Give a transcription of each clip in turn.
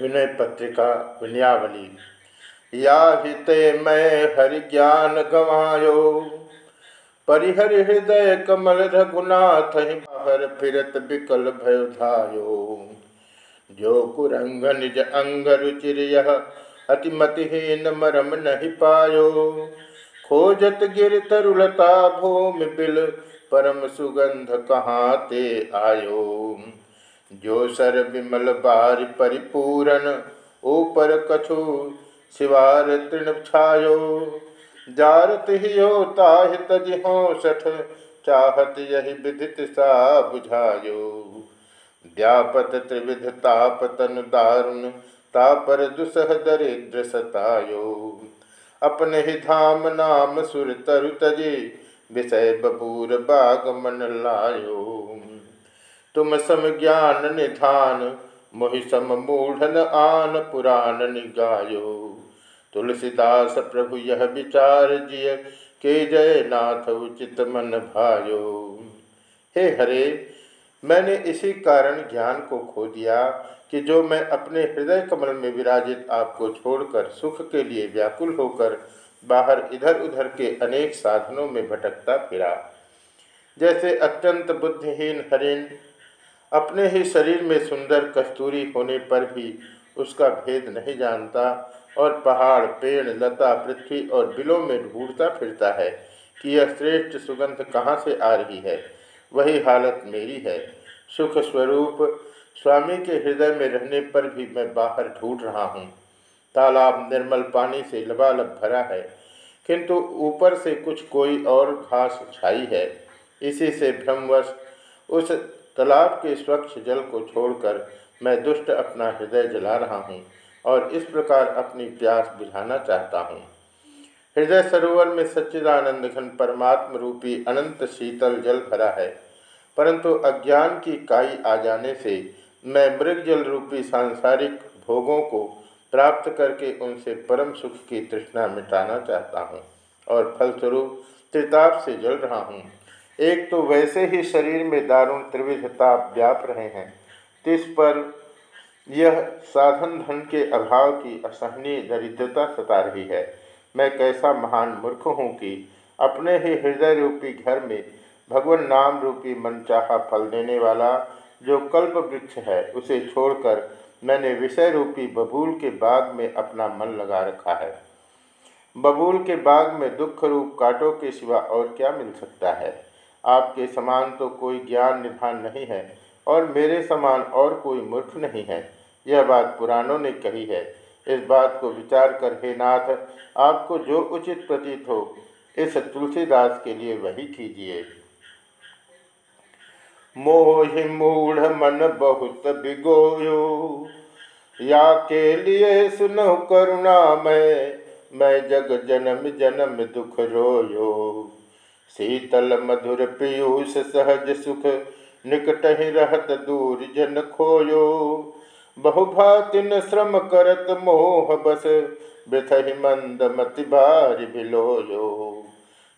विनय पत्रिका विनयावली। या हिते मैं हरि ज्ञान गवायो। परिहर हृदय कमल रघुनाथ बाहर फिरत बिकल भयोधायो जो कुरंग निज अंग रुचिर यह अतिमतिहीन मरम नहीं पायो। खोजत गिर तरुलता भूमि बिल परम सुगंध कहाँ ते आयो। जो सर विमल बार परिपूरन, ऊपर कछु शिवार तृण छायो। जारत ही हो ताहि तज हो सठ चाहत यही विदित सा बुझायो। व्यापत त्रिविध ताप तन दारुण, तापर दुसह दरिद्र सतायो। अपने ही धाम नाम सुर तरु तजे विषय बपूर बाग मन लायो। तुम सम ज्ञान निधान, मोहि सम मूढ़न आन पुराण निगायो। तुलसीदास प्रभु यह विचार जिय, के जय नाथ उचित मन भायो। हे हरे, मैंने इसी कारण ज्ञान को खो दिया, कि जो मैं अपने हृदय कमल में विराजित आपको छोड़कर सुख के लिए व्याकुल होकर बाहर इधर उधर के अनेक साधनों में भटकता फिरा। जैसे अत्यंत बुद्धिहीन हरिण अपने ही शरीर में सुंदर कस्तूरी होने पर भी उसका भेद नहीं जानता और पहाड़, पेड़, लता, पृथ्वी और बिलों में ढूंढता फिरता है कि यह श्रेष्ठ सुगंध कहाँ से आ रही है। वही हालत मेरी है। सुख स्वरूप स्वामी के हृदय में रहने पर भी मैं बाहर ढूंढ रहा हूँ। तालाब निर्मल पानी से लबालब भरा है, किंतु ऊपर से कुछ कोई और घास छाई है। इसी से भ्रमवश उस तालाब के स्वच्छ जल को छोड़कर मैं दुष्ट अपना हृदय जला रहा हूँ और इस प्रकार अपनी प्यास बुझाना चाहता हूँ। हृदय सरोवर में सच्चिदानंद घन परमात्म रूपी अनंत शीतल जल भरा है, परंतु अज्ञान की काई आ जाने से मैं मृग जल रूपी सांसारिक भोगों को प्राप्त करके उनसे परम सुख की तृष्णा मिटाना चाहता हूँ और फलस्वरूप त्रिताप से जल रहा हूँ। एक तो वैसे ही शरीर में दारुण त्रिविध ताप व्याप रहे हैं। तिस पर यह साधन धन के अभाव की असहनीय दरिद्रता सता रही है। मैं कैसा महान मूर्ख हूँ कि अपने ही हृदय रूपी घर में भगवान नाम रूपी मनचाहा फल देने वाला जो कल्प वृक्ष है, उसे छोड़कर मैंने विषय रूपी बबूल के बाग में अपना मन लगा रखा है। बबूल के बाग में दुख रूप कांटों के सिवा और क्या मिल सकता है? आपके समान तो कोई ज्ञान निधान नहीं है और मेरे समान और कोई मूर्ख नहीं है। यह बात पुराणों ने कही है। इस बात को विचार कर, हे नाथ, आपको जो उचित प्रतीत हो, इस तुलसीदास के लिए वही कीजिए। मोहि मूढ़ मन बहुत बिगोयो या के लिए सुनो करुणा मैं मैं जग जन्म जन्म दुख रोयो। शीतल मधुर पीयूष सहज सुख, निकट ही रहत दूर जन खोयो। बहुभातिन श्रम करत मोह बस, बिथहि मंद मति बार बिलोयो।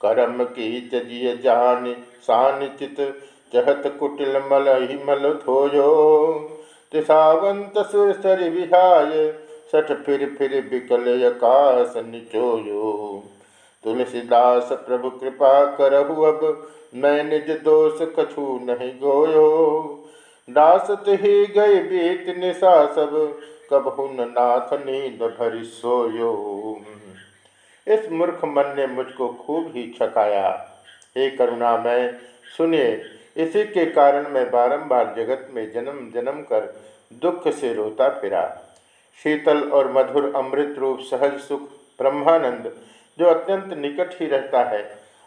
करम की तजिय जान सान चित, चहत कुटिल मल ही मल धोयो। तिसावंत सुर विहाय सठ फिर फिर बिकल आकाश निचोयो। तुलसीदास प्रभु कृपा करहु अब, मैं निज दोष कछु नहीं गोयो। दासत ही गई बीत निशा सब कबहुन नाथ नींद भरी सोयो। इस मूर्ख मन ने मुझको खूब ही छकाया। हे करुणा, मैं सुनिए, इसी के कारण मैं बारंबार जगत में जन्म जन्म कर दुख से रोता फिरा। शीतल और मधुर अमृत रूप सहज सुख ब्रह्मानंद जो अत्यंत निकट ही रहता है।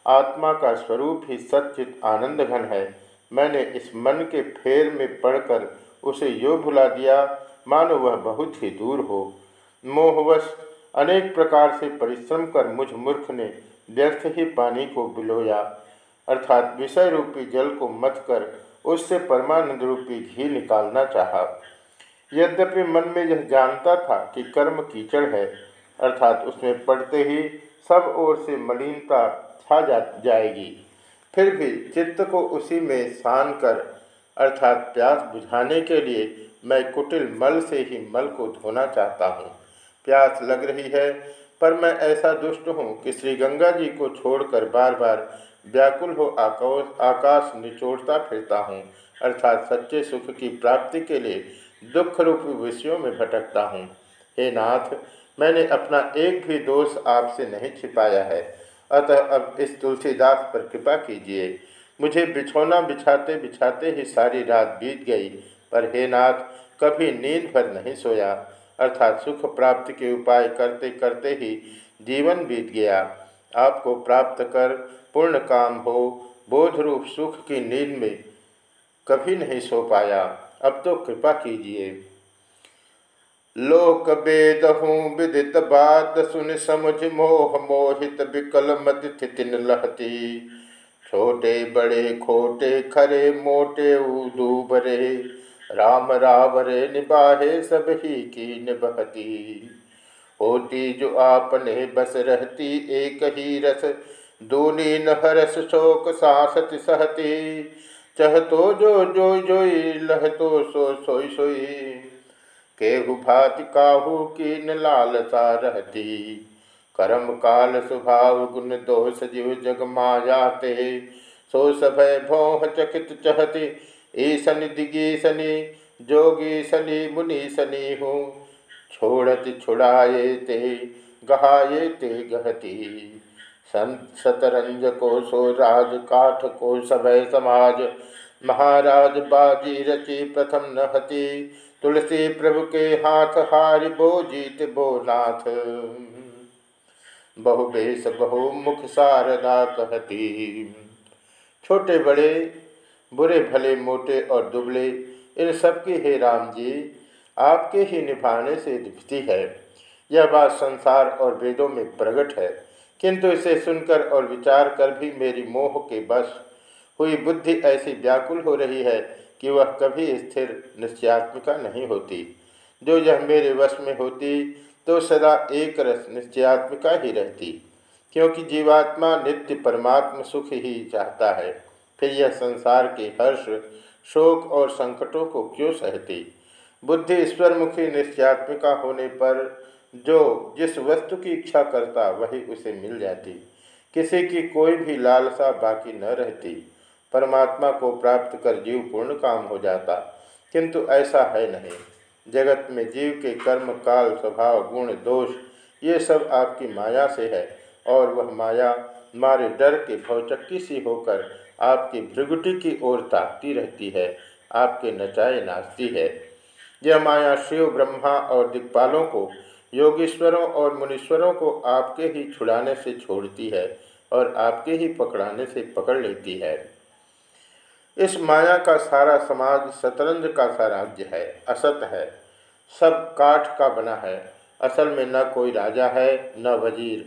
आत्मा का स्वरूप ही सचित आनंद घन है। मैंने इस मन के फेर में पढ़कर उसे यो भुला दिया। मानो वह बहुत ही दूर हो। मोहवश अनेक प्रकार से परिश्रम कर मुझ मूर्ख ने व्यर्थ ही पानी को बिलोया। अर्थात विषय रूपी जल को मत कर उससे परमानंद रूपी घी निकालना चाहा। यद्यपि मन में यह जानता था कि कर्म कीचड़ है, अर्थात उसमें पढ़ते ही सब ओर से मलिनता छा जा, जाएगी। फिर भी चित्त को उसी में सान कर, अर्थात प्यास बुझाने के लिए मैं कुटिल मल से ही मल को धोना चाहता हूँ। प्यास लग रही है, पर मैं ऐसा दुष्ट हूँ कि श्री गंगा जी को छोड़कर बार बार व्याकुल हो आकाश आकाश निचोड़ता फिरता हूँ, अर्थात सच्चे सुख की प्राप्ति के लिए दुख रूपी विषयों में भटकता हूँ। हे नाथ मैंने अपना एक भी दोष आपसे नहीं छिपाया है। अतः अब इस तुलसीदास पर कृपा कीजिए। मुझे बिछौना बिछाते बिछाते ही सारी रात बीत गई, पर हे नाथ, कभी नींद भर नहीं सोया। अर्थात सुख प्राप्ति के उपाय करते करते ही जीवन बीत गया। आपको प्राप्त कर पूर्ण काम हो, बोध रूप सुख की नींद में कभी नहीं सो पाया। अब तो कृपा कीजिए। लोक वेद हूँ विदित बात सुन समझ मोह मोहित विकल मत थितिन लहती। छोटे बड़े खोटे खरे मोटे उदूबरे। राम रावरे निबाहे सब ही की निबहती होती जो आपने बस रहती एक ही रस। दूनी न हरस शोक सासत सहती। चह तो जो जो जोई लह तो सो सोई सोई। केहु भाति काहू की न लालसा रहती। करम काल स्वभाव गुण दोष जीव जग मायाते सो सभय भोह चकित चहती, ईसन दिगी सनी जोगी सनी मुनि सनी हूँ। छोड़त छुड़ाए ते गहाये ते गहती। संत शतरंज को सो राज, काठ को सभय समाज। महाराज बाजी रची प्रथम नहती। तुलसी प्रभु के हाथ हारि बो जीत बो नाथ बहु बेस बहु मुख सारदा कहती। छोटे बड़े, बुरे भले मोटे और दुबले, इन सब की हे राम जी, आपके ही निभाने से दिखती है। यह बात संसार और वेदों में प्रकट है। किंतु इसे सुनकर और विचार कर भी मेरी मोह के बस हुई बुद्धि ऐसी व्याकुल हो रही है कि वह कभी स्थिर निश्चयात्मिका नहीं होती। जो यह मेरे वश में होती तो सदा एक रस निश्चयात्मिका ही रहती, क्योंकि जीवात्मा नित्य परमात्म सुख ही चाहता है। फिर यह संसार के हर्ष, शोक और संकटों को क्यों सहती? बुद्धि ईश्वरमुखी निश्चयात्मिका होने पर जो जिस वस्तु की इच्छा करता, वही उसे मिल जाती। किसी की कोई भी लालसा बाकी न रहती। परमात्मा को प्राप्त कर जीव पूर्ण काम हो जाता। किंतु ऐसा है नहीं। जगत में जीव के कर्म, काल, स्वभाव, गुण, दोष, ये सब आपकी माया से है और वह माया मारे डर के भवचक्की सी होकर आपकी भृगुटी की ओर ताकती रहती है, आपके नचाए नाचती है। यह माया शिव, ब्रह्मा और दिक्पालों को, योगेश्वरों और मुनीश्वरों को आपके ही छुड़ाने से छोड़ती है और आपके ही पकड़ाने से पकड़ लेती है। इस माया का सारा समाज शतरंज का सा राज्य है, असत है। सब काठ का बना है। असल में न कोई राजा है, न वज़ीर।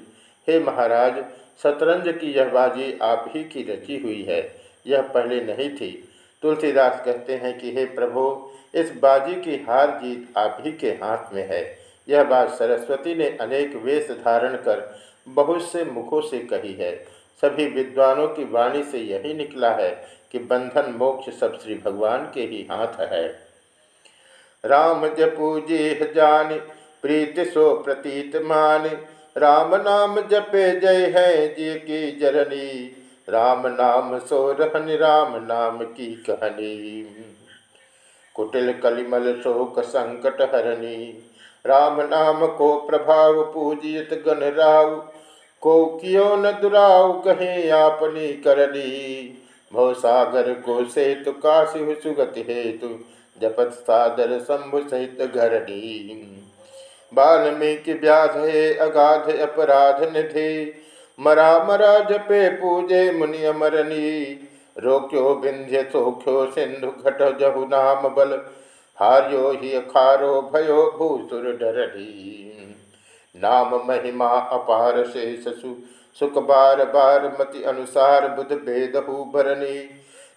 हे महाराज, शतरंज की यह बाजी आप ही की रची हुई है। यह पहले नहीं थी। तुलसीदास कहते हैं कि, हे प्रभु, इस बाजी की हार जीत आप ही के हाथ में है। यह बात सरस्वती ने अनेक वेश धारण कर बहुत से मुखों से कही है। सभी विद्वानों की वाणी से यही निकला है कि बंधन मोक्ष सब श्री भगवान के ही हाथ है। राम जपू जपूजे जान, प्रीति सो प्रतीत मान। राम नाम जपे जय है जी की जरनी। राम नाम सो रहन, राम नाम की कहनी। कुटिल कलिमल शोक संकट हरनी। राम नाम को प्रभाव पूजित गण राव को कियो न दुराव, कहे आपनी करनी। भव सागर को सेतु काशी सुगत हेतु, जपत सादर शंभु सहित घरणी वाल्मीकि व्याध अगाध अपराध निधि। मरा मरा जपे पूजे मुनि अमरनी। रोक्यो विंध्य सोख्यो सिंधु घट जहु नाम बल। हार्यो ही अखारो, भयो भूसुर डरही नाम महिमा अपार से ससु सुख बार बार मति अनुसार बुध भेदहु भरनी।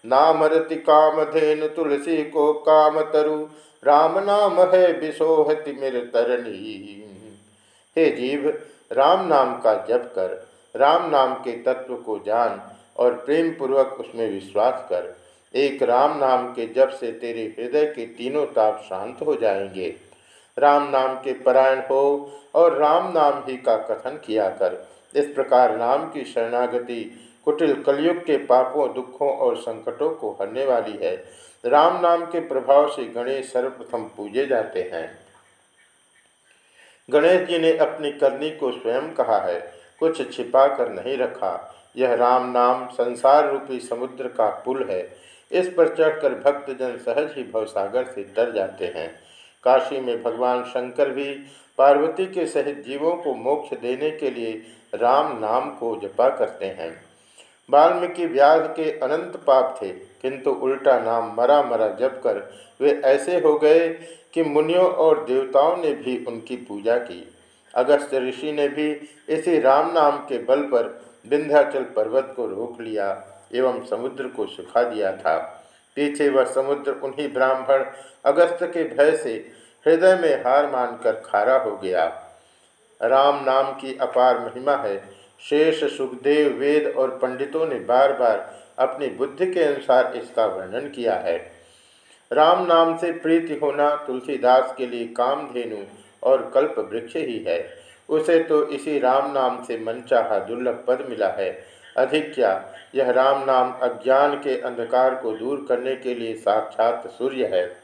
नाम रति काम धेनु तुलसी को काम तरु, राम नाम है विशोहति मेरे तरनी। हे जीव, राम नाम का जप कर, राम नाम के तत्व को जान और प्रेम पूर्वक उसमें विश्वास कर। एक राम नाम के जप से तेरे हृदय के तीनों ताप शांत हो जाएँगे। राम नाम के परायण हो और राम नाम ही का कथन किया कर। इस प्रकार राम की शरणागति कुटिल कलयुग के पापों, दुखों और संकटों को हरने वाली है। राम नाम के प्रभाव से गणेश सर्वप्रथम पूजे जाते हैं। गणेश जी ने अपनी करनी को स्वयं कहा है, कुछ छिपा कर नहीं रखा। यह राम नाम संसार रूपी समुद्र का पुल है। इस पर चढ़कर भक्तजन सहज ही भवसागर से डर जाते हैं। काशी में भगवान शंकर भी पार्वती के सहित जीवों को मोक्ष देने के लिए राम नाम को जपा करते हैं। वाल्मीकि व्याध के अनंत पाप थे, किंतु उल्टा नाम मरा मरा जप कर वे ऐसे हो गए कि मुनियों और देवताओं ने भी उनकी पूजा की। अगस्त ऋषि ने भी इसी राम नाम के बल पर विंध्याचल पर्वत को रोक लिया एवं समुद्र को सुखा दिया था। पीछे वह समुद्र उन्हीं ब्राह्मण अगस्त के भय से हृदय में हार मानकर खारा हो गया। राम नाम की अपार महिमा है। शेष सुखदेव, वेद और पंडितों ने बार बार अपनी बुद्धि के अनुसार इसका वर्णन किया है। राम नाम से प्रीति होना तुलसीदास के लिए कामधेनु और कल्प वृक्ष ही है। उसे तो इसी राम नाम से मनचाहा दुर्लभ पद मिला है। अधिक क्या? यह राम नाम अज्ञान के अंधकार को दूर करने के लिए साक्षात सूर्य है।